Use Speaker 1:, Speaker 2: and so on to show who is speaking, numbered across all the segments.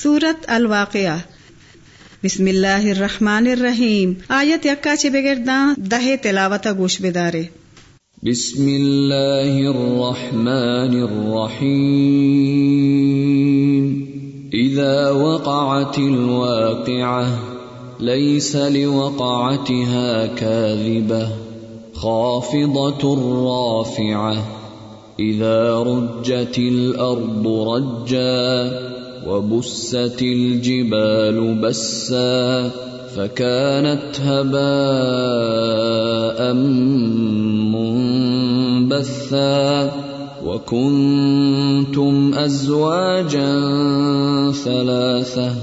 Speaker 1: سورة الواقعة بسم الله الرحمن الرحيم آيات يكا چه بگردان ده تلاوت گوش بداره بسم الله الرحمن الرحيم إذا وقعت الواقعة ليس لوقعتها كاذبة خافضة رافعة إذا رجت الأرض رجاً وبست الجبال بسا فكانت هباء منبثا وكنتم ازواجا ثلاثه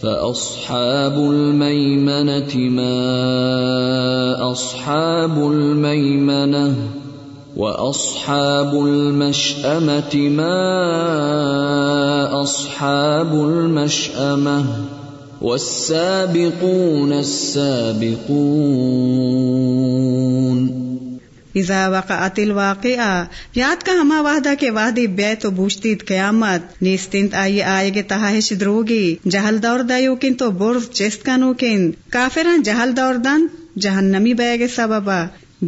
Speaker 1: فاصحاب الميمنه ما اصحاب الميمنه وَأَصْحَابُ الْمَشْأَمَةِ الْمَشْأَمَةِ مَا أَصْحَابُ وَالسَّابِقُونَ السَّابِقُونَ اذا وقعت واقعہ یاد کا ہما وحدہ کے وحدی دی تو بوشتید قیامت نیسنت آئی آئے گے تہاہش دروگی جہل دور دائیو کن تو برز چست کنو کن کافران جہل دور دن جہنمی نمی بے گی سباب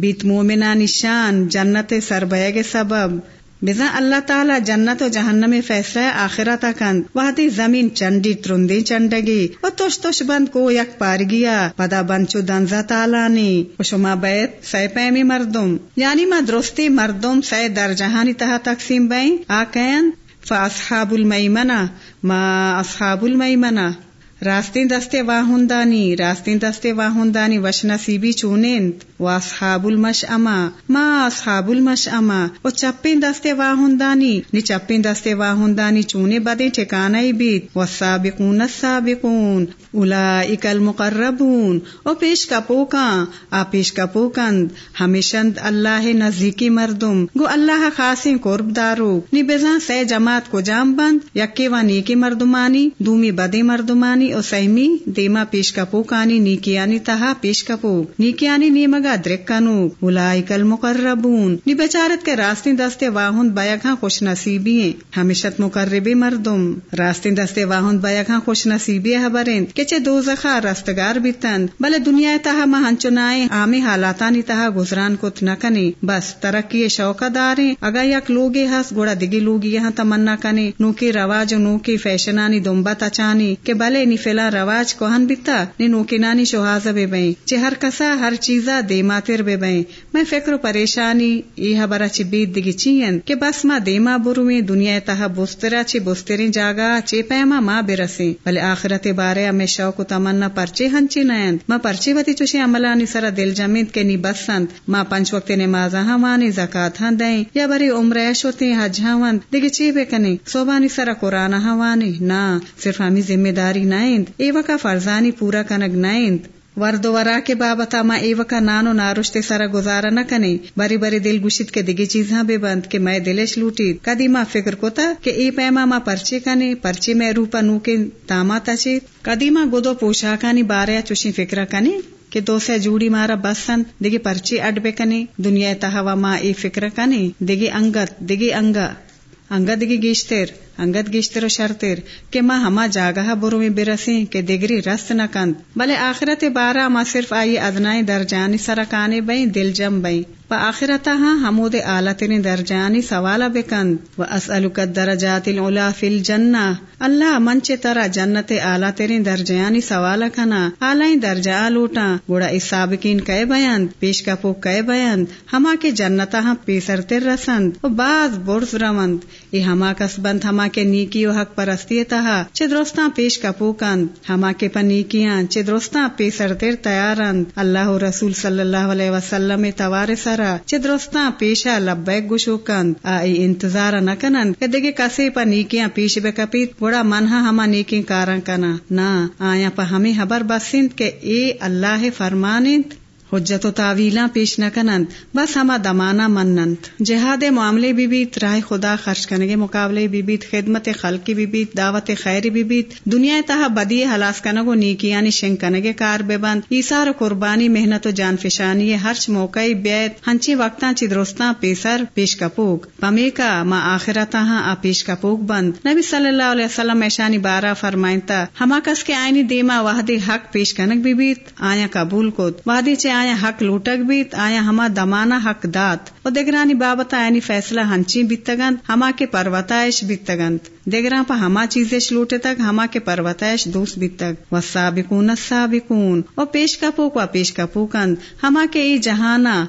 Speaker 1: بیت مومنا نشان جنت سر کے سبب بزا اللہ تعالیٰ جنت و جہن میں فیصلہ آخرہ تا کند تھی زمین چنڈی ترندی چنڈگی اور توش توش بند کو یک پار گیا بند بنچو دنزا تالانی شما بیت سی پیمی مردم یعنی ما درستی مردم سی در جہانی تہ تقسیم بین آکین فاصحاب المیمنہ ما اصحاب المیمنہ راستے دستے واہندانی ہُندانی راستے دستے واہندانی وش نصیبی چونند واسحابل مش اماں ما اصحاب مش و چپین دستے دست واہ نی چپے دستے واہ چونے بدے بیت و سابقون السابقون اولائک المقربون او پیش کپو آ پیش کپوکند ہم شند اللہ نزدیکی مردم گو اللہ خاصی قرب دارو نی نزاں سے جماعت کو جام بند یکی و نیکی مردمانی دومی بدے مردمانی سیمی دیما پیش کپو کنی نیکی آنی تہ پیش کپو نیکی آنی نی مگا درکن بلاکل مقرر نیب کے راستے دستے واہ بیاگ خوش نصیبی ہمیشت مقرب مردم راستے دستے واہن بایا گاں خوش نصیبیں برن کچے دوزخا رستگار بیتن بلے دنیا تہا مہن چنائیں حالاتانی تہا گزران کت نہ کنے بس ترقی شوق داریں اگر یک لوگے ہس گوڑا دگی لوگ یہاں تمنا کنی نو رواج رواجوں کی فیشنانی دنبت اچانی کہ بلے فلا رواج کوہن شوہازہ بے شہاز چاہ ہر کسا ہر چیزا دے ماتر بے بے میں فکر و پریشانی یہ دگی چین کہ بس ماں دیما برو میں دنیا بستر اچھی بستریں جاگا چے پیما ماں برسیں بھلے آخرت بارے میں شوق و پرچے نہنچ نیند ماں پرچے وتی چی عملانی سرا دل جمید کے نی بسنت ماں پنچ وقت نماز ہاں, ہاں دیں یا بری برے حج ہاں حجا دگی چی بے کنی سوبانی سرا قرآن ہاں وانی نا صرف ہمیں ذمہ داری نائند اے کا فرزانی پورا کنگ نائند ورد ورا کے بابتا ما اے وقہ نانو ناروشتے سارا گزارا نہ کنی بری بری دل گشت کے دگی چیزاں بے بند کے میں دلش لوٹی کدی ما فکر کہ ای پیما ما پرچے پرچے میں روپا پو کے تا ماں کدی ما گدو پوشا کا باریا چوشی فکر کنی کہ سے جوڑی مارا بسن دگی پرچی اڈ بے کنی دنیا تاو فکر ای فکرہ دنگت دگی انگا انگا دگی گیشتر انگت گشتر شرطر کہ ما ہما برو میں برسیں کہ دگری رست نہ کند بلے آخرت بارہ ما صرف آئی ادنائی درجانی سرکانے بئیں دل جم بئیں آخرتا ہمو ہاں دے آلتنی درجانی سوالا بکند سوال الدرجات العلا درجات الجنہ اللہ منچ ترا جنت آلتنی درجانی سوالا کنا آلائیں درجہ لوٹا اس سابقین کئے بیند پیش کپو کئے بیند ہما کے جنتا ہاں پیسر تر رسند و باز برز رمند ہما کس بند ہما کے نیکی و حق تہا چھ درستان پیش کپوکن ہما کے چھ درستان پیسر تیر تیارند اللہ رسول صلی اللہ علیہ وسلم توار سرا درستان پیشا لبیک گشوکند آئی انتظار نہ دیکھے کسی نیکیاں پیش بے کپیت بڑا منہ نیکی کارن کنا نہ آیا ہمیں حبر بسند کہ اے اللہ فرمانند حجت و تعویلاں پیش نہ کنند بس ہما دمانہ مننت جہاد معاملے بھی بیت رائے خدا خرچ کے مقابلے بھی بیت خدمت خلقی دعوت خیر بھی بیت دنیا تہ بدی حلاس کنگو نیکی یعنی کے کار بے بند ایسار قربانی محنت و جان فشانی ہرچ موقع بیت ہنچی وقت درستاں پیسر پیش کپوک پمی کا ماں ہاں آ پیش کپوک بند نبی صلی اللہ علیہ وسلم ایشانی بارہ فرمائنتا ہما کس کے آئنی دیما وحدی حق پیش کنک بھی بیت آیا قبول کو وحدی آیا حق لوٹک بیت آیا ہما دمانا حق دات ادران بابت آئیں فیصلہ ہنچی بیتگند ہما کے پروتائش بیتگند پا ہما چیزیں لوٹے تک ہما کے پروتائش دوست بھی تک وہ سابقن پیش کا و پیش کا پوکند ہما کے ای جہانا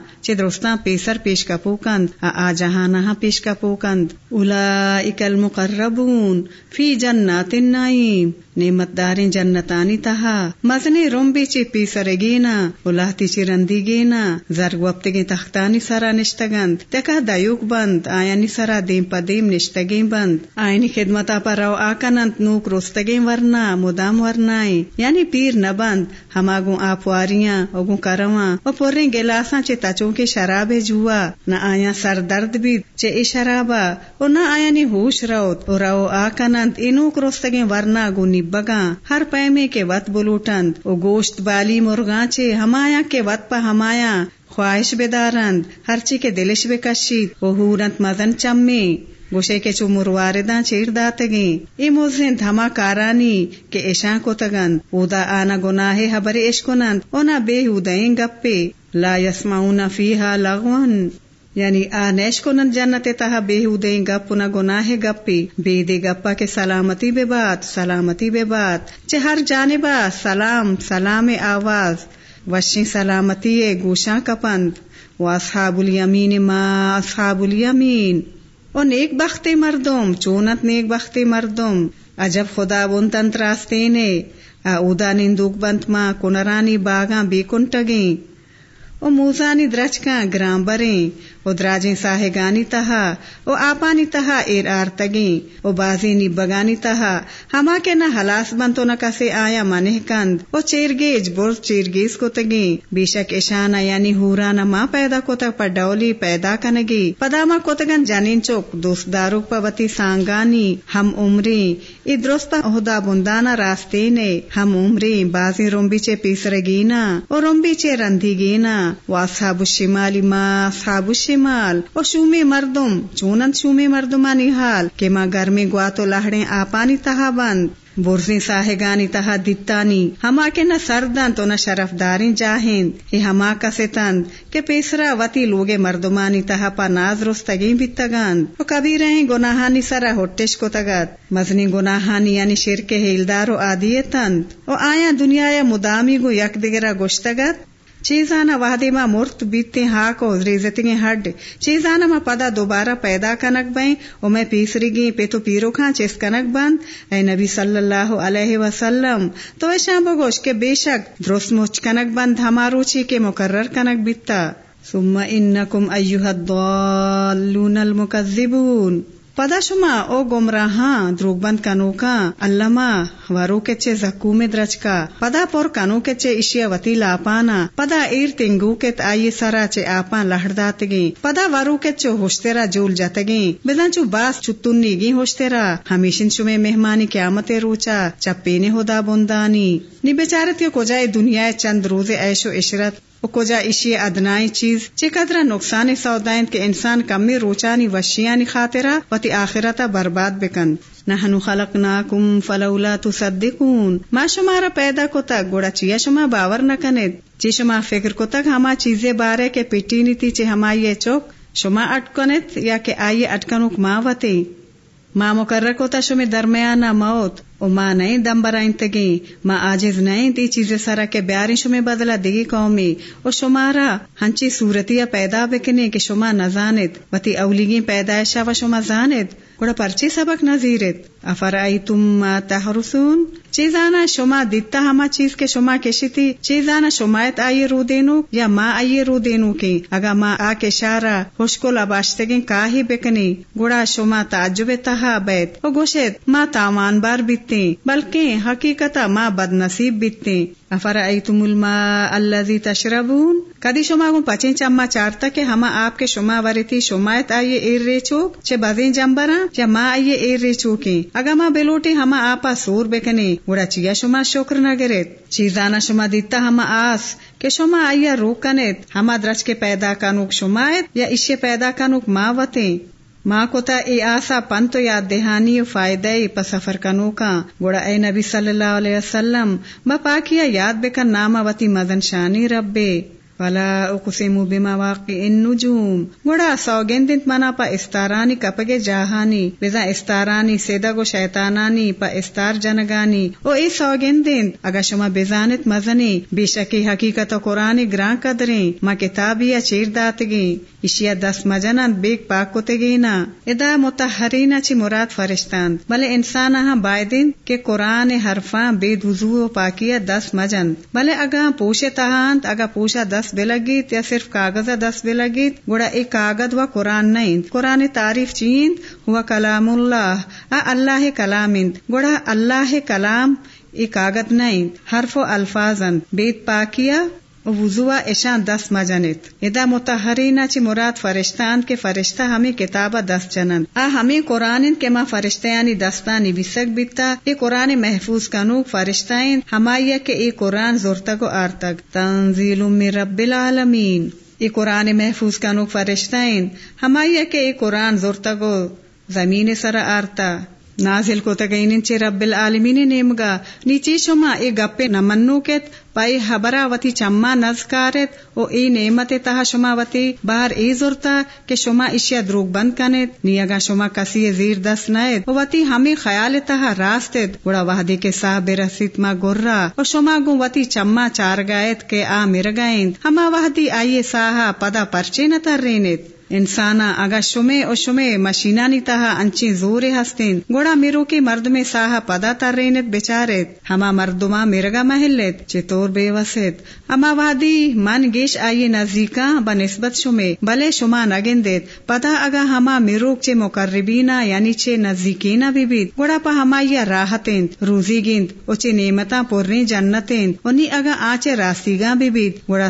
Speaker 1: پیسر پیش کا پوکند آ جہانا ہاں پیش کا پوکند اولائک المقربون فی جنات جن نعمت دارین جنتانی تہا مزنی روم چی پیسر گینا اولاتی چی رندی گینا زرگ گفتگی تختانی سرا نشتگند تکا دایوک بند آیانی سرا دیم پا دیم نشتگی بند کے خدمتا پر رو آکنند نوک رستگیں ورنا مدام ورنائیں یعنی پیر نبند ہم آگو آپواریاں اگوں کرواں و پوریں گلاساں چے تچوں کے شراب جوا نہ آیا سر درد بھی و نہ آیا نی ہوش روت رو آکنند ای نوک رستگیں ورنا گو نبگاں ہر پیمے کے وط بلوٹند و گوشت بالی مرگاں چے ہم کے وط ہمایا خواہش بے دارند ہر چی کے دلش بے کشید وہ ہورن مزن چمی گوشے کے چو وار چیر داتے اے موزن دھما کارانی کے اشان کو تگن دا آنا گناہ حبر ایش کو نا بے ادئیں گپے لا پے لا یسماؤنا فیہا لغون یعنی آ نیش جنت نند بے تہ دائیں گپ نہ گناہ پے بے دے گپا کے سلامتی بے بات سلامتی بے بات چہ ہر جانبا سلام سلام آواز وشی سلامتی گوشاں گوشا واصحاب الیمین ما اصحاب الیمین او نیک بخت مردم چونت نیک بخت مردم عجب خدا بون نے او دا نندوک بنت ماں کنرانی باغاں بیکن ٹگیں او نی درچکاں گرام بریں ادراجیں ساہ گانی تہا او آپانی تہا ایر آر او بازینی بگانی تہا ہما کے نہ ہلاس بن تو نہ کسے آیا منہ کند او چیرگیج چیئر گیز کو بے شک اشانا یعنی ہورانا ماں پیدا کو تک پر ڈولی پیدا کنگی پداما کوتگن جانین چوک دوست دارو پوتی سانگانی ہم عمری ای درستا اہدا بندانا راستے نے ہم عمری بازی چے پیس اور رومبی چے رندی گینا واصحاب الشمالی ما اصحاب ساب مال او شومی مردم چونند شومی مردمانی حال کہ ماں گرمی گوا تو لاہڑے آ پانی بند برسیں ساہگانی تہا دتانی ہما کے نہ سردن تو نہ شرف داری ہی ہما کسے ستند کے پیسرا وتی لوگے مردمانی تہا پا ناز روستگی بھی تگن کبھی رہیں گناہانی سرا ہوتش کو تگت مزنی گناہانی یعنی شرک ہیلدار و آدیے تند اور آیا دنیا یا مدامی گو یک دگرہ گوشتگت وحدی مرت واد ہاک ہا کو ہڈ ما پدا دوبارہ پیدا کنک بے او میں پیسری گی پے تو پیرو کھاں چیز کنک بند اے نبی صلی اللہ علیہ وسلم تو ایشام بگوش کے بے شک درست مچ کنک بند ہمارو چی کے مقرر کنک بیتا ثم انکم ایوہ الضالون المکذبون پدا شما او گمراہا دروگ بند کا علما وارو کے چے زکو میں درج کا پدا پور کانو کے چے اشیا وتیلا پانا پدا ایر تنگو کے تئیے سرا دات گی پدا وارو کے ہوش تیرا جول بدن چو باس چتنی گی ہوش ہمیشن شمے مہمانی کی روچا چپینے ہودا دا نی بیچارت کو جائے دنیا چند روز ایشو عشرت کجا ایشی ادنائی چیز چی قدرہ نقصان سودائند کے انسان کمی روچانی وشیانی خاطرہ و وتی آخرتا برباد بکن نحنو خلقناکم فلولا تصدقون ما شمارا پیدا کو تک گوڑا چیا شما باور نہ چی شما فکر کو تک ہما چیزیں بارے کے پیٹی نی ہما یہ چوک شما اٹکنت یا کہ آئیے اٹکن کتی ماں مکر کو تا شما درمیانا موت او ما نئی دم برائت ما آجز آج نئی تی چیز سارا کے بیاریں شمیں بدلا دیگی قومی او شمارا ہنچی صورتیا پیدا بکنے کہ شما نہ و وتی اولیگیں پیدائشہ و شما زانت گوڑا پرچی سبق نزیرت افرآ تم تحرسون چیزانا شما دیتا ہما چیز کے شما کے شیتی چیزان شمایت آئیے رو دینو یا ما آئیے رو دینو کی اگا ما آ کے شارا خوش کو کاہی بکنی گڑا شما تعجب تہا بیت او گوشت ما تاوان بار بتتے بلکہ حقیقتا ما بد نصیب بتتے افرآ تم علما تشربون کدی شما گو پچے چما چارتا تک ہما آپ کے شما واری شمایت آئیے ایر ری چوک چھ جمبرا یا ما آئیے ایر ری چوکیں ما بلوٹی ہما آپا سور بکنی گوڑا چیا شما شکر نہ گرت چیزانا شما دیتا ہما آس کہ شما روک روکنت ہما درج کے پیدا کانوک شمایت یا اسے پیدا کانوک ماں وتے ماں کو تا ای آسا پن تو یاد دہانی فائدے پا کا کنوکا گوڑا اے نبی صلی اللہ علیہ وسلم با پاکیا یاد بکن ناما وتی مزن شانی رب فلا اقسم بمواقع النجوم واقع ان دنت منا پا استارانی کپگے جاہانی بزا استارانی سیدگو شیطانانی پا استار جنگانی او ای گین اگا شما بزانت مزنی بے شکی حقیقت قرآن گران کدرین ما کتابی چیر داتگی اشیا دس مجنان بیک پاک پاکگی نا ادا متحرین چی مراد فرشتان بلے انسان ہاں دین کہ قرآن حرفان بے وضوع و پاکیا دس مجن بلے اگا پوشے تہانت اگا پوشا دس دس بے لگیت یا صرف کاغذ دس و لگیت گڑہ کاغذ و قرآن نہیں قرآن تعریف چیند و کلام اللہ اللہ کلامند گڑا اللہ کلام ای کاغذ نہیں حرف و الفاظ بیت پاکیا وزوا اشان دس ماں جنت متحرینا چی مراد فرشتان کے فرشتہ ہمیں کتابہ دس جنن آ ہمیں قرآن کے ماں فرشتیانی دستانی بسک بیتا یہ قرآن محفوظ کا نوک فرشتائن ہم کے اے قرآن زورتگ و آرتگ تنزیل من رب العالمین اے قرآن محفوظ کا نوک کے ہم قرآن زورتگ و زمین سر آرتا نازل کو تی نیچے رب عالمی نیمگا نیچی شما اے گپے نہ حبرا کے چمما حبرا وتی چما نیمت تہا شما وتی باہر زورتا کہ شما اشیا دروگ بند نیگا شما کسی زیر دس نیت او وتی ہمیں خیال تہا راستت گڑا وحدی کے ساہ بے را او شما شما گاتی چما چار گائت کے آ مر گائند ہما وحدی آئیے ساہا پدا پرچے نہ تر انسان اگا شمے او شمع مشینہ نیتا انچی زور ہستین گوڑا میرو کے مرد میں ساہا پدا تر رینت بیچارت ہما مردما میرگا محلت چتور بے وسط اما وادی من گیش آئیے نزدیک بنسبت شمے بلے شما نگن دیت پتا اگا ہما میرو مقربینا یعنی چے نزیکینا بھی بیت گوڑا پا ہما یا راحتین روزی گیند چے نعمت پورنی جنتیں انی اگا آچے راستی بھی بیت گوڑا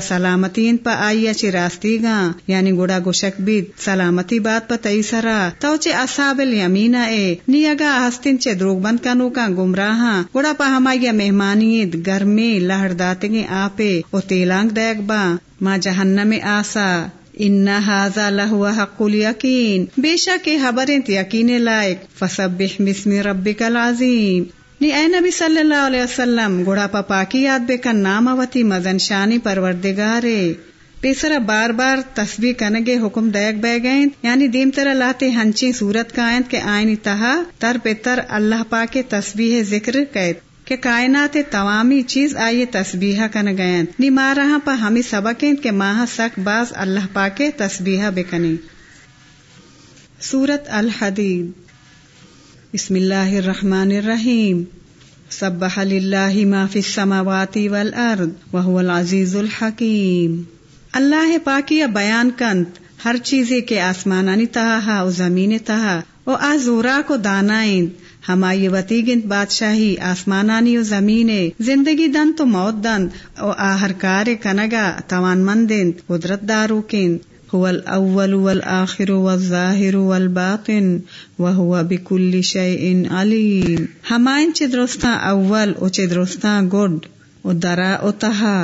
Speaker 1: پا آئیا چے راستیگاں یعنی گوڑا گوشک سلامتی بات پر تیسرا توچے اے نیگا ہستن چے دروگ بند کنو کا نوکا گمراہ گھوڑاپا مہمانیت گرمی لہر داتیں آپے او تیلانگ دیکھ با ما جہنم آسا انا حاض حق الیقین بے شکر یقین لائق فسبح بسم ربک العظیم نی اے نبی صلی اللہ علیہ وسلم گوڑا پا پاکی یاد بے کا ناماوتی مزن شانی پروردگارے تیسرا بار بار تسبیح کنگے حکم دائک بے گئے یعنی دیم تر اللہ تے ہنچی صورت کائن کے آئین تہا تر پہ تر اللہ پاک تسبیح ذکر قید کہ کائنات توامی چیز آئیے تسبیحہ کن گئن نیمارہ پا ہمی سبکیں کے ماہ سک باز اللہ پاک تسبیحہ بکنی سورت الحدید بسم اللہ الرحمن الرحیم سبح للہ ما فی السماوات والارض وہو العزیز الحکیم اللہ پاکی بیان کنت ہر چیزیں کے آسمانانی تہا ہا و زمین تہا وہ آزورا کو دان ہمائی گند بادشاہی آسمانانی او زمین زندگی دن تو موت دن او آہر کار کنگا توان مند قدرت دارو کن هو الاول والآخر والظاهر والباطن و بكل شيء عليم ان علی ہمائن چدرست اول او چدرست گڈ ادرا تہا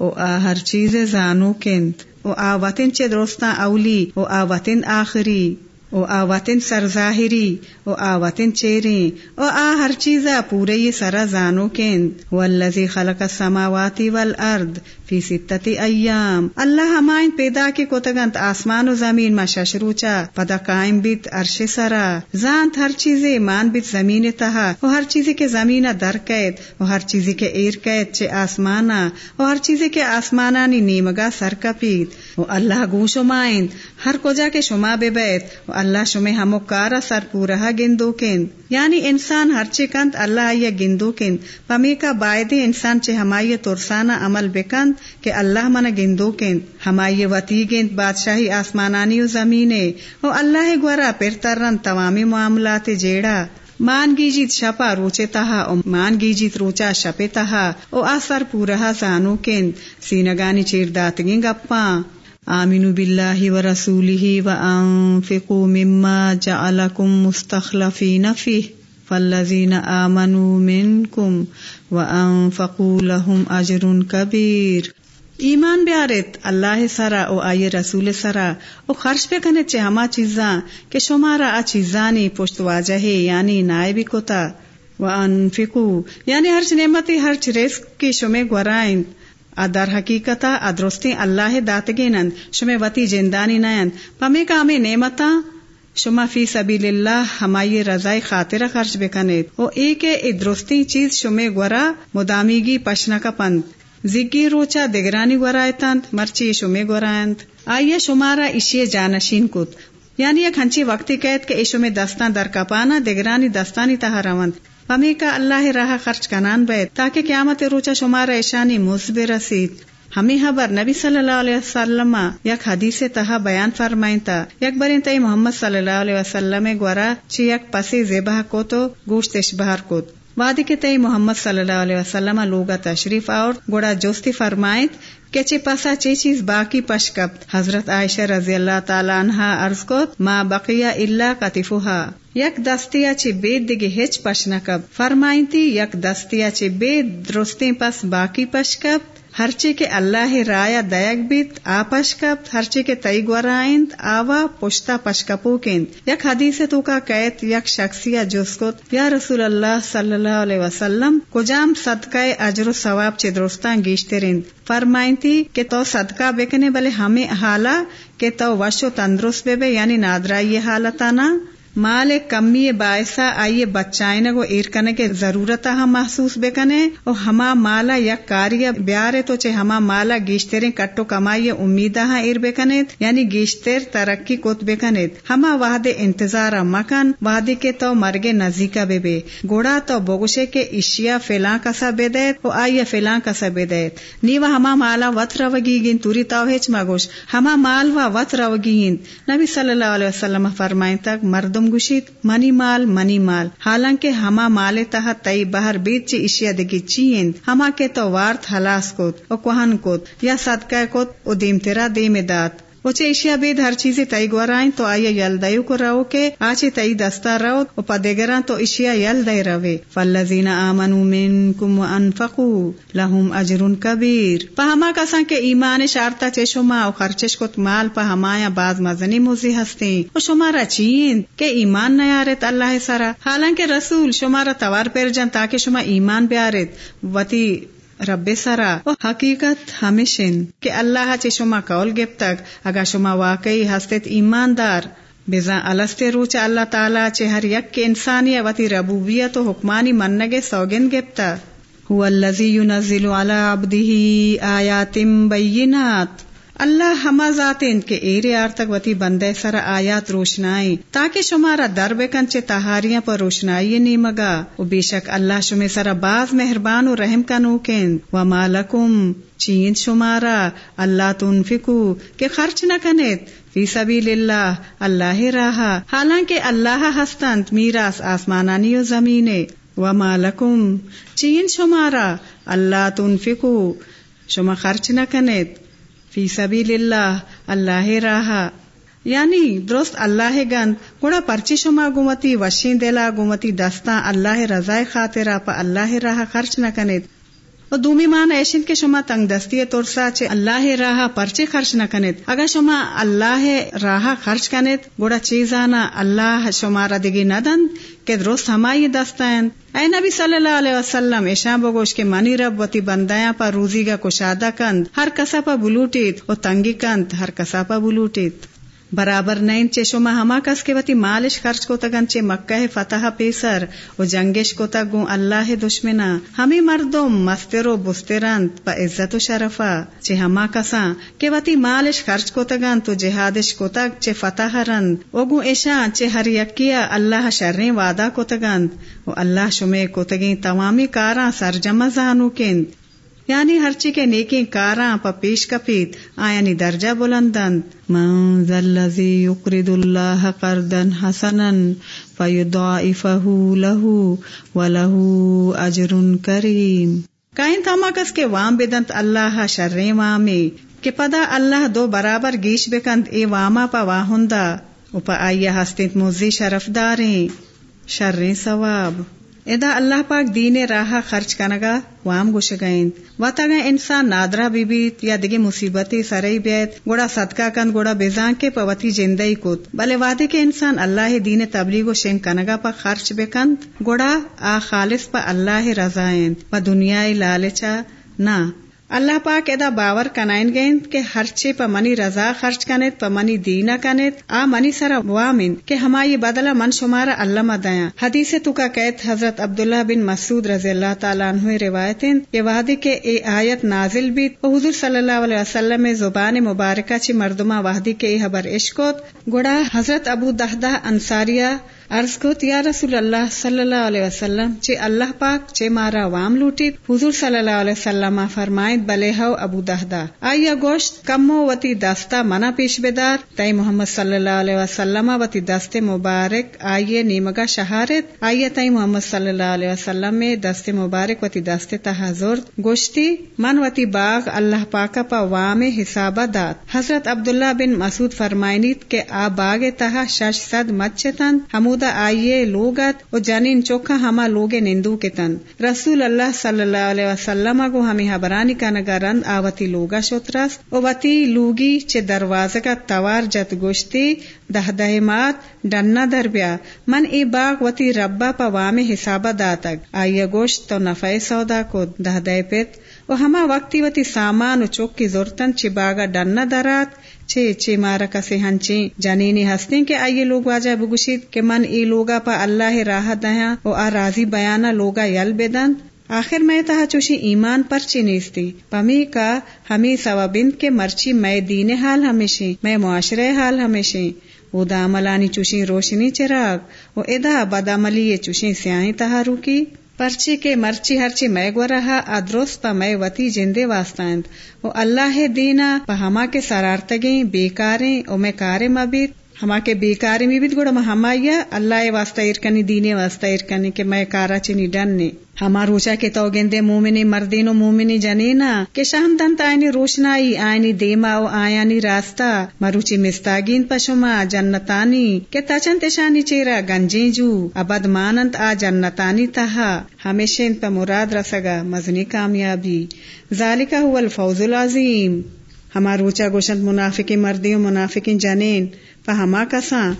Speaker 1: او هر چیز زانو کند او آواتن چه درستا اولی او آواتن آخری او آواتن سر ظاهری او آواتن چیرین او آ هر چیزا پوره سر زانو کند والذی خلق السماوات والارض فی ستت ایام اللہ ہمائن پیدا کے کو آسمان و زمین ما ششروچا پدا قائم بیت عرش سرا زانت ہر چیز ایمان بیت زمین تہا و ہر چیز کے زمین در قید و ہر چیز کے ایر قید آسمانا و ہر چیز کے آسمان نیمگا سر کپیت و اللہ گو شمائن ہر کوجا کے شما بے بیت وہ اللہ شمے ہمو کارا سر پورا گندو کن یعنی انسان ہر چی کند اللہ یا گندو کن پمی کا بائد انسان چے ہمائی ترسانہ عمل بکند کہ اللہ من گندو کند ہمائی وتی گند بادشاہی آسمانانی و زمینے او اللہ گورا پر ترن تمامی معاملات جیڑا مان گی جیت شپا روچے تہا او مان گی جیت روچا شپے تہا او آسر پورا زانو کند سینگانی چیر دات آمینو باللہ و بلاہی و انفقو مما جعلکم مستخلفین فیہ فالذین آمنوا منکم وانفقوا لهم اجر کبیر ایمان بیارت اللہ سرا او آ رسول سرا او خرچ پہ کنے چے ہما چیزاں کہ شمارا آ چیزانی پشت واجہ یعنی نائ بھی کتا ون یعنی ہر نعمتی ہر رزق کی شمہ گورائیں ادر حقیقت ادرستی اللہ داتگینند داتگین وتی جندانی نیند پم کامیں نعمتاں شما فی سبیل اللہ ہمائی رضائی خاطر خرچ بکنید او ایک درستی چیز شما گورا مدامیگی پشنا کا پند زگی روچا دگرانی گورایتند مرچی عشمہ گورایند آئیے شمارا اشی جانشین کت یعنی ہنچی وقتی قید کے میں دستان در کپانا دگرانی دستانی تہا روند پمی کا اللہ رہا خرچ کنان بیت تاکہ قیامت روچا شمارا ایشانی مصبر رسید خبر نبی صلی اللہ علیہ وسلم یک حدیث تہا بیان فرمائیں تا یک برین تی محمد صلی اللہ علیہ وسلم گورا چی یک پسی زیبہ کو تو گوشت بہار کو واد کے تعی محمد صلی اللہ علیہ وسلم لوگا تشریف اور گوڑا جوستی فرمائت کہ چی پسا چی چیز باقی پش حضرت عائشہ رضی اللہ تعالیٰ عنہ ارز کو ما بقیہ اللہ قطفوہا یک دستیا چی بید دگی ہیچ پشنکب فرمائیں تی یک دستیا چی بید پس باقی پش ہر چی کے اللہ رایا را بیت آ ہر چی کے تئی گورائند آوا پشتا پشکپو کپوکین یک حدیث شخصیا جسکت یا رسول اللہ صلی اللہ علیہ وسلم کجام صدقہ اجر و ثواب چدرستان گیشتر فرمائنتی تو صدقہ بکنے بلے ہمیں حالا کہ تو وش و تندرست بے بے یعنی نادرائی حالتانا مال کمی باعثہ آئیے بچائیں گو ایرکنے کے ضرورت ہم محسوس بکنے اور ہما مالا یا کاری بیارے تو چھے ہما مالا گیشتریں کٹو کمائیے امیدہ ہاں ایر اربنیت یعنی گیشتر ترقی کو ہما واحد انتظار مکن وادی کے تو مرگے نزیکا بے بے گوڑا تو بوگوشے کے اشیا فیلان کا سا بے اور آئیے فیلان کا بے دیت نیوہ ہما مالا وط روگی گین توری تو ہیچ مگوش ہما مال وط روگی گین نبی صلی اللہ علیہ وسلم فرمائیں تک مردو تم گشید منی مال منی مال حالانکہ ہما مال تہ تئی بہر بیچ چی اشیا دگی چین ہما کے تو وارت ہلاس کوہن کوت یا صدقہ کوت او دیم تیرا دیم دات وچے ایشیا بید ہر چیزیں تو آیا یل کو رہو کے آچے تئی دستہ رہو گرا تو ایشیا یل روے آمنو دے رہے لہم اجر کبیر پہما کساں کے ایمان شارتا چے شما چشما خرچش کت مال پہ مایا باز مزنی موزی ہستیں ہستے شما را چین کے ایمان نیارت اللہ سارا حالانکہ رسول شما را توار پیر جن تاکہ شما ایمان بیارت وتی رب سرا حقیقت ہمیشن کہ اللہ شما کول تک اگا شما واقعی ہستت ایماندار بزا الستے روچ اللہ تعالی ہر یک کے انسانی وتی ربوبیت و حکمانی منگے سوگن گپ تک الذي ينزل على عبده آيات بینات اللہ ہما ذات ان کے ایرے آر تک وتی بندے سر آیات روشنائیں تاکہ شمارا بکن چے تہاریاں پر روشنائی نہیں مگا بے شک اللہ شمی سر باز مہربان و رحم کا نوکن و مالکم چین شمارا اللہ تنفکو کے خرچ نہ کنت فی سبیل اللہ اللہ راہا حالانکہ اللہ میراس آسمانانی و زمینے و مالکم چین شمارا اللہ تنفکو شما خرچ نہ کنت فی سبیل اللہ اللہ راہا یعنی درست اللہ گند گوڑا پرچی شما گمتی وشی دلا گست اللہ رضاء خاطرہ پا اللہ راہ خرچ نہ کنید و دومی مان ایشن کے شما تنگ دستی چے اللہ رہا پرچے خرچ نہ کنیت اگر شما اللہ رہا خرچ کنیت گوڑا چیز آنا اللہ را دگی نہ دن درست دروست ہمائی دست اے نبی صلی اللہ علیہ وسلم ایشان بگوش کے منی رب وتی بندیاں پر روزی گا کشادہ کند ہر کسا پا بلوٹیت و تنگی کند ہر کسا پا بلوٹیت برابر نین چے شما ہما کس کے وتی مالش خرچ کو تگن چے مکہ فتح پیسر و جنگش کو تگن اللہ دشمنا ہمیں مردم مستر و بسترند پا عزت و شرفا ہما کساں کے وتی مالش خرچ کو تگن تو جہادش کو تگ چے فتح رند او گو چے ہر یکیا اللہ شرع وعدہ کو تگن و اللہ شمے کو تگن تمامی کاراں سر جمع زانو کیند یعنی ہرچی کے نیکی کاراں پا پیش کپیت آیانی درجہ بلندن من ذا الذی یقرد اللہ قردا حسنا فیضاعفہ لہو ولہو اجر کریم کائن تھاما کس کے وام بدنت اللہ شرے وامے کہ پدا اللہ دو برابر گیش بکند اے واما پا واہندہ اوپا آئیہ ہستیت موزی شرف داریں شریں ثواب ادا اللہ پاک دین راہ خرچ کنگا وام گوش گئند و تگہ انسان نادرا بی بیت یا دگے مصیبت سرع بیت گوڑا صدقہ کند گوڑا بیزان کے پوتی زندئی کت بلے وعدے کے انسان اللہ دین تبلیغ و شن کنگا خرچ بے قند گوڑا آ خالص پا اللہ رضاین دنیا لالچا نہ اللہ پاک ادا باور کنائن کہ ہرچے پا منی رضا خرچ کنیت پا منی دینا کنیت آ منی سرا کہ ہما ہمائی بدلہ من شمارا علامہ دیا حدیث تو کا قید حضرت عبداللہ بن مسعود رضی اللہ تعالیٰ عنہ روایتیں یہ وعدے کے اے آیت نازل بی حضور صلی اللہ علیہ وسلم زبان مبارکہ چی مردمہ وعدے کے اے حبر عشقوت گڑا حضرت ابو دہدہ انساریہ ارض گوت یا رسول اللہ صلی اللہ علیہ وسلم چے اللہ پاک مارا وام لوٹیت حضور صلی اللہ علیہ وسلم فرمائید بلے ہو ابو دہدا آئیا گوشت کم وتی دستہ منا پیش دار تائی محمد صلی اللہ علیہ وسلم وتی دست مبارک آئیے نیمگا شہارت آئیا تی محمد صلی اللہ علیہ وسلم میں دست مبارک وتی دست تہ گوشتی من وتی باغ اللہ پاک وام حسابہ داد حضرت عبداللہ بن مسعود فرمائنیت کے آ باغ تہا شش سد حمود آئیے لوگت جنین چوکا ہما لوگے نندو کے تن رسول اللہ صلی اللہ علیہ وسلم ہمیں حبرانی کا نگا رند آواتی لوگا شوترس وتی لوگی چے دروازہ کا توار جت گوشتی دہ دہ مات ڈننا دربیا من ای باغ وتی ربا پا وام حساب تک آئیے گوشت تو نفع سودا کو دہ دہ پیت او ہما وقتی وتی سامان و زورتن چے باغا ڈننا درات چھ چھ مارا کسے ہنچیں جانے ہستے کہ آئیے لوگ واجہ کہ من ای لوگا پا اللہ راہ دہاں آ راضی بیانا لوگا یل بے دن آخر میں تہا چوشی ایمان نیستی پمی کا ہمیں سوابند کے مرچی میں دین حال ہمیشی میں معاشرے حال دا اداملانی چوشی روشنی چراغ او ادا بدا ملی چوشی سیاہیں تہا روکی پرچی کے مرچی ہرچی میں گو رہا ادروس پا میں وتی واسطائند و اللہ دینا ہما کے سرارتگیں بیکاریں او میں کارے مبیت ہما کے بےکار گوڑا ہما یا اللہ واسطہ ارکنی دینے واسطہ ارکنی کے میں کارا چنی ڈننے ہما روچا کے تو گندے مومنی مردین و جنینا کہ شام دن آئینی دیما و آیانی راستہ مروچی مستاگین پشما جنتانی کہ تچن تشانی چیرا گنجین جو ابد مانند آ جنتانی تہا ہمیشہ پہ مراد رسگا مزنی کامیابی ذالکہ ہوا الفوز العظیم ہمار اونچا منافق مردی و منافق جنین پہ ہما کسان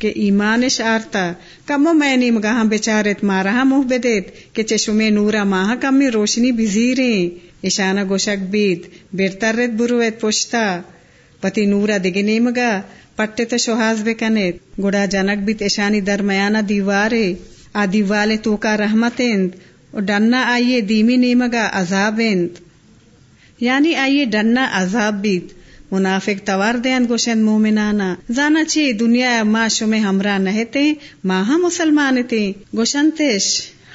Speaker 1: کہ ایمانش آرتا کمو میں نیم گاہ بیچارت مارہ موہ بے دیت چشمے نورا ماہ کم روشنی اشانہ ایشانہ بیت بیرتر رت برویت پوشتا پتی نورا دگی نیم گا پٹے تو شوہاز بے کنت گڑا جنک بیت تیشانی درمیا دیوارے آ والے تو کا رحمت ڈننا آئیے دیمی نیم گا اذاب یعنی آئیے ڈننا عذاب بیت منافق توار دین گن مومنانا زانا چی دنیا ما شمہ ہمراہ ما ماں مسلمان تے گن تیش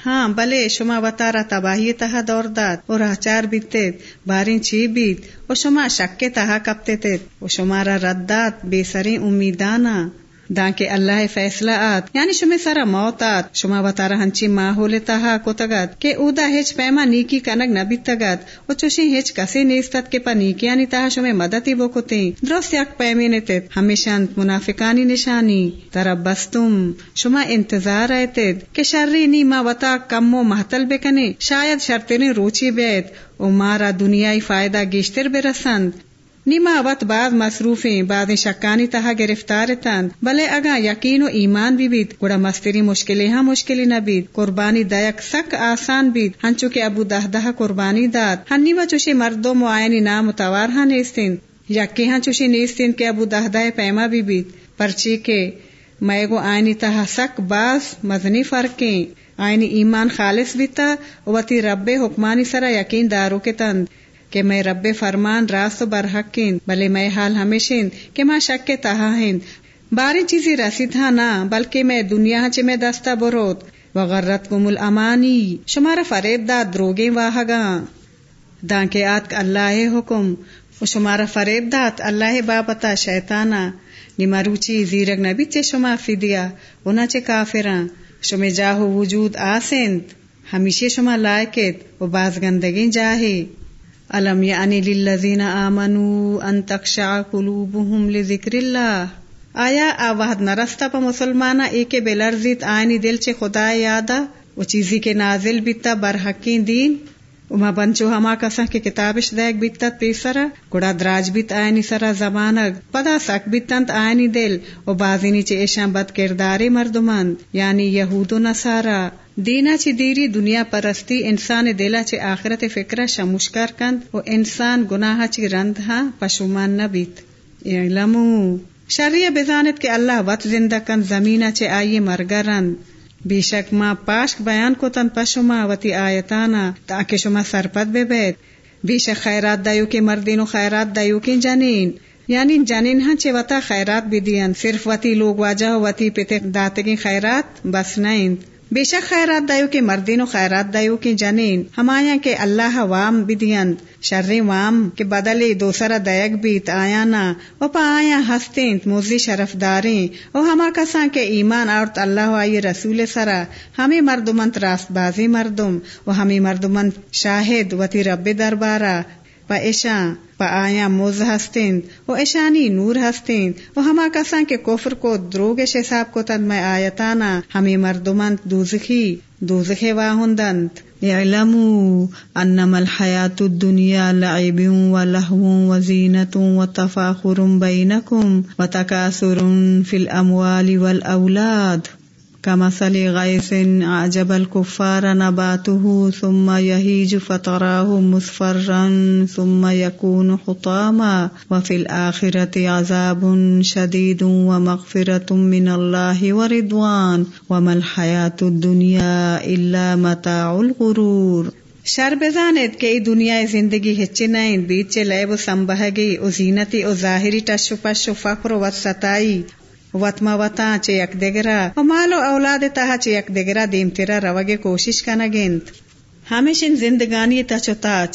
Speaker 1: ہاں بلے شما وطارہ تباہی تہا دور دات اور بیتے بارین چی بیت اور شما شک تہا کپتے تھے شما را رد دات بے سرین امیدانا دا کے اللہ فیصلہ آت یعنی شمہ سارا موت آت شما بتا رہا ہنچی ماں ہو لیتا کو تگت او دا ہچ پیما نیکی کنگ نہ تگت او چوشی ہچ کسی نیکی کیا نیتا شمہ مددی بو بوکتے درست پیمے نے ہمیشہ انت منافقانی نشانی طرح بس تم انتظار آئے کہ شرری نی ماں وطا کم و محتل بکنے شاید شرطنی روچی بیت او مارا دنیای فائدہ گیشتر برسند نیما وقت بعض مصروفیں بعد شکانی تہا گرفتار تن بلے اگا یقین و ایمان بھی بیت گڑا مستری مشکلیں ہاں مشکلی نہ بیت قربانی دیک سک آسان بیت ہن چوکے ابو دہ دہ قربانی داد ہن نیما چوشی مردوں معاینی نام و ہاں نیستن یقین کے ابو دہ دہ پیما بھی بیت پرچی کے میں گو آئینی تہا سک باز مزنی فرقیں آئینی ایمان خالص بیتا تھا رب حکمانی سرا یقین دارو کے تند کہ میں رب فرمان برحق برحکین بلے میں حال کہ شک کے ماں بارے چیزی رسی تھا نہ بلکہ میں دنیا میں دستہ بروت کم الامانی شمارا فریب دا دروگیں واہگاں دان کے آت اللہ حکم شمارا فریب دات اللہ بابتا شیطانا نیما روچی زیرگ نبی شما فی دیا چے کافران چاہیں جاہو وجود آسند ہمیشہ شما لائکت و باز جاہی جاہے الم یا یعنی للذین آمنوا ان تخشع قلوبهم لذکر اللہ آیا آواد نہ رستہ پر مسلمان ایک کے بے دل آئنی دل یادا وہ چیزی کے نازل بیتا برحقین دین اما بنچو ہما کسا کے کتاب دیک بت پیسرا گڑا دراج بت آئے نی سرا زمان پدا سک بیتنت آئینی آئے نی دل او بازنی بد کردار مرد یعنی یعنی و نسارا دینا چی دیری دنیا پرستی انسان دلا چی آخرت فکر شمشکر کند او انسان گناہ چی رند ہاں پشومان نبیت نہ شریع بزانت کہ کے اللہ وط زندہ کند زمینہ چی مرگر مرگرند شک ما پاشک بیان کو تن پشما وتی آیتانا تاکہ شما سرپت بے بیت شک خیرات دایو کے مردین و خیرات دایو کے جنین یعنی جنین ہاں ہے چھوتا خیرات بھی دین صرف وتی لوگ واجہ وتی پتے دات کی خیرات بس نائند بے شک خیرات دایو کے مردین و خیرات دایو کے جنین ہمایا کے اللہ وام بدین شر وام کے بدلے دوسرا دیگ بیت آیا نا وہ آیا ہستین موزی شرف داری وہ ہما کساں کے ایمان اور اللہ آئی رسول سرا ہمیں مردمنت راست بازی مردم و ہمیں مردمنت شاہد و تی رب دربارہ ایشا پا آیا موز ہستند و ایشانی نور ہستند و ہما کساں کے کفر کو دروگ حساب کو تن میں آیتانا ہمیں دوزخی دوزخے واہندند اعلموا انما الحیات الدنیا لعب و لہو و زینت و تفاخر بینکم و تکاثر فی الاموال والاولاد نباته ثم ثم يهيج فتراه مصفرا کم سلی غن جب کفارم و فی الآرت عظاب اللہ و ردوان و مل حیات النیا علامت شربانت کے دنیا زندگی ہچے نائن بیچے لئے لمبی ازینتی او زینتی او ظاہری ٹشو پشو شفر و ستائی یک دگرا دیگر مال و تا دیتا یک دگرا دیم تیرا روگ کوشش کنا گیند ہمیشہ زندگانی و تاچ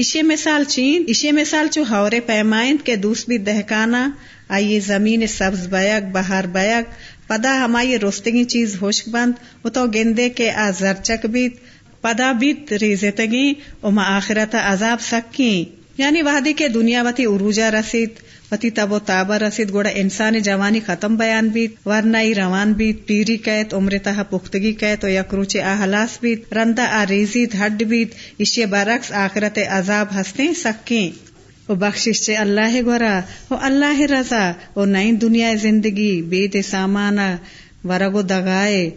Speaker 1: اسے مثال چین اسے مثال چو چوہور پیمائند کے دوس بھی دہکانا آئیے زمین سبز بیگ بہار بیگ پدا ہمائی روستگی چیز ہوش بند تو گیندے کے آ زرچک بیت پدا بھی او ما آخرت عذاب سکی یعنی وادی کے دنیا وتی عروجہ رسید وتی و تابا رسید گوڑا انسان جوانی ختم بیان ور نی روان بیت پیری قط پختگی قید و کروچ احلس بیت رندا آیزی ہڈ بیشے برعکس آخرت عذاب ہستے سکیں بخشش چے اللہ گورا وہ اللہ رضا وہ نئی دنیا زندگی بیت سامانا ورگو دگائے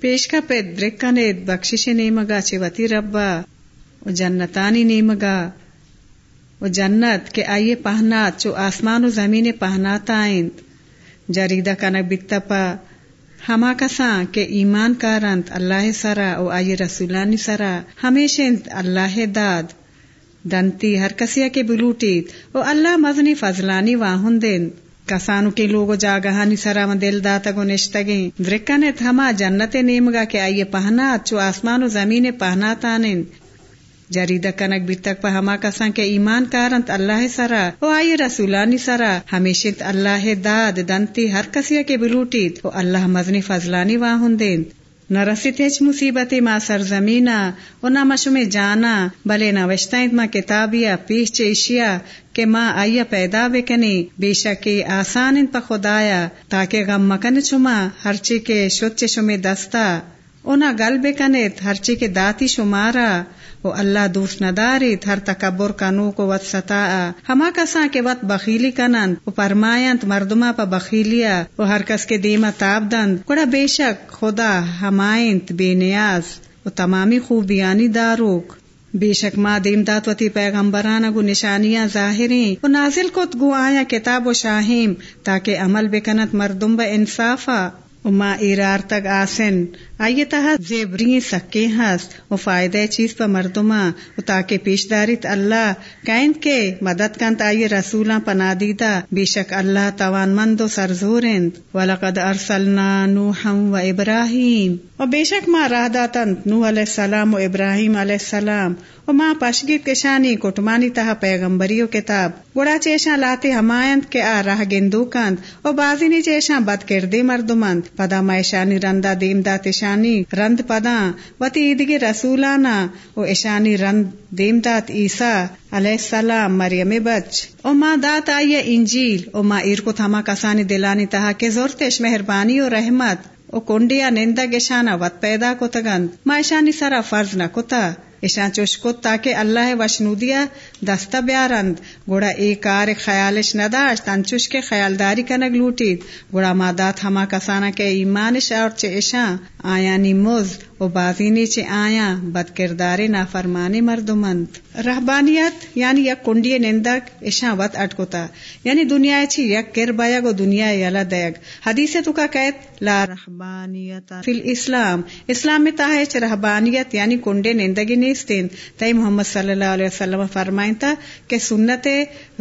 Speaker 1: پیش کا پید دیک بخش نیم ربا چبا جنتانی نیمگا و جنت کے آئیے پہنات چو آسمان و زمین پہنا آئند جریدا کنک پا ہما کساں کے ایمان کارن اللہ سرا آئیے رسولانی سرا ہمیشہ اللہ داد دنتی ہر کسیا کے بلوٹی او اللہ مزنی فضلانی واہن دین کسانو کے لوگو جاگہ نی سرا دل داتو تھما جنت نیمگا کے آئیے پہنات چو آسمان و زمین پہنا تاین جریدہ کنک بیتک پہ ہما کسان کے ایمان کارنت اللہ سرا او آئی رسولانی سرا ہمیشت اللہ داد دنتی ہر کسیا کے بلوٹیت او اللہ مزنی فضلانی واہن دین نہ رسیت ہچ مصیبت ما سرزمینہ او نہ مشم جانا بلے نہ وشتائند ما کتابیا پیش چیشیا کہ ما آئیا پیدا بکنی بے شک آسان ان پا خدایا تاکہ غم مکن چما ہرچی کے شد چشم دستا نہ گل بکنت ہرچی کے داتی شمارا وہ اللہ دوس نداری تھر تکبر کنو کو وط ستا ہما کساں کے وط بخیلی کنن پرمایت مردما پا پکیلیا وہ کس کے دیما تاب دند گڑہ بے شک خدا ہمائنت بے نیاز وہ تمامی خوبیانی داروک بے شک ماں دم داتوتی گو نشانیاں ظاہری و نازل کت گو آیا کتاب و شاہیم تاکہ عمل بکنت قنت مردم ب انصاف اماں ایرار تک آسن آئیے تہ زیبری سکے ہنس و فائدہ چیز مردما و تاکہ پیش داریت اللہ کیند کے مدد کنت آئیے رسولا پنا دیدہ بے شک اللہ توان مند و لم و ابراہیم و بے شک ماں نوح علیہ السلام و ابراہیم علیہ السلام و ماں پشگیت شانی کٹمانی تہ پیغمبریو کتاب گڑا چیشاں لاتے ہمائند کے آ راہ گندو کند و بازی نی چیشاں بد کردے پدا مائشانی رندہ رندا داشان رند پدا وتی ایدگی رسولانا او ایشانی رند دیمتات عیسیٰ علیہ السلام مریم بچ او ما دات آئی انجیل او ما ایر کو تھما کسانی دلانی تہا کے زورتش مہربانی و رحمت او کونڈیا گشانا وط پیدا کو تن ما ایشانی سرا فرض نہ کتا اشان چوشکو تاکہ اللہ وشنو دیا بیارند گوڑا اے کار خیالش نداشت تنچ کے خیالداری کنگ کا گوڑا مادات ہما کسانا کے ایمانش اور اشان آیانی مز و بازی نے آیا بد کردار نہ فرمانے مرد یعنی یک کنڈی نندک ایشا وط اٹکوتا یعنی دنیا چی یلا دیگ حدیث تو کا لا فی الاسلام اسلام میں رحبانیت یعنی کنڈے نندگی نیستین تئی محمد صلی اللہ علیہ وسلم فرمائن تا کہ سنت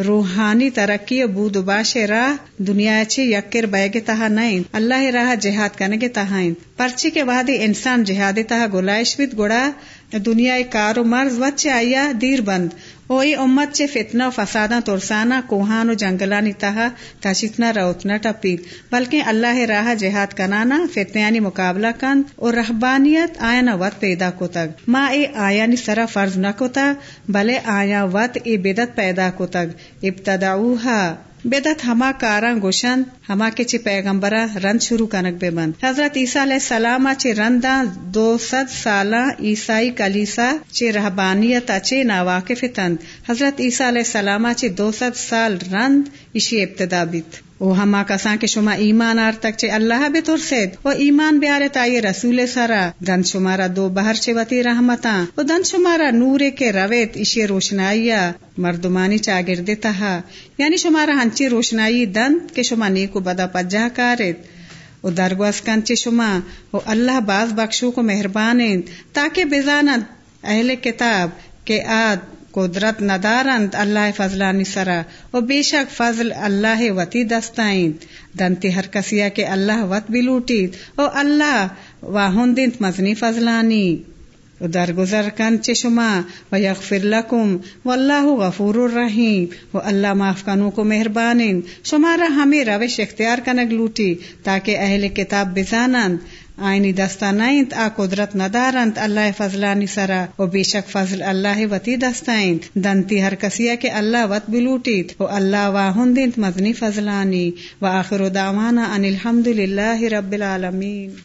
Speaker 1: روحانی ترقی و بود و باش راہ دنیا چی یکر تاہا نائن اللہ راہ جہاد کنگ تحائن پرچی کے وعدے انسان جہاد گلائش گڑا دنیا کارو مرض دیر بند او چ فتنہ و فسادا ترسانا کوہان و جنگلا نیتا روتنا ٹپی بلکہ اللہ راہ جہاد کنانا فتنیانی مقابلہ کن اور رحبانیت نہ وت پیدا کو تگ ماں اے آیا نی سرا فرض نہ کوتا بھلے آیا وت اے بدت پیدا کو تگ ابتداؤہ بدت ہما کارا گوشن ہما کے چی پیغمبرا رند شروع کنک بے بند حضرت عیسیٰ علیہ السلام چی رندا دوسط سالا عیسائی کلیسا چی رہبانیت تچ نا واقف تند حضرت عیسیٰ علیہ السلام چی دو سال رند ابتدا بیت او ہما کسان کے شما ایمان آر تک اللہ بے ترسید و ایمان بے رسول سرا دن شمارا دو دن شما را نورے کے رویت ایشی روشنایا مردمانی چاگردہ یعنی شمارا ہنچی روشنائی دن کے شما نیکو بدا پجا کارت ادرگ اسکن چی شما او اللہ باز بخشو کو مہربانی تاکہ بزانت اہل کتاب کے آد قدرت ندارند اللہ فضلانی سرا و بے شک فضل اللہ وتی دستائیں دنتی ہر کسیا کے اللہ وط بھی لوٹیت اور اللہ واہن دنت مزنی فضلانی در گزر کن شما و یغفر لکم و اللہ غفور الرحیم و اللہ معاف کنو کو مہربانی شمارا ہمیں روش اختیار کنگ لوٹی تاکہ اہل کتاب بزانند آئینی دستانائند آ قدرت ندارند اللہ فضلانی سرا و بے شک فضل اللہ وتی دستائند دنتی ہر کسیا کے اللہ وط بلوٹیت و اللہ واہ دنت مزنی فضلانی و آخر دعوانا ان الحمد للہ رب العالمین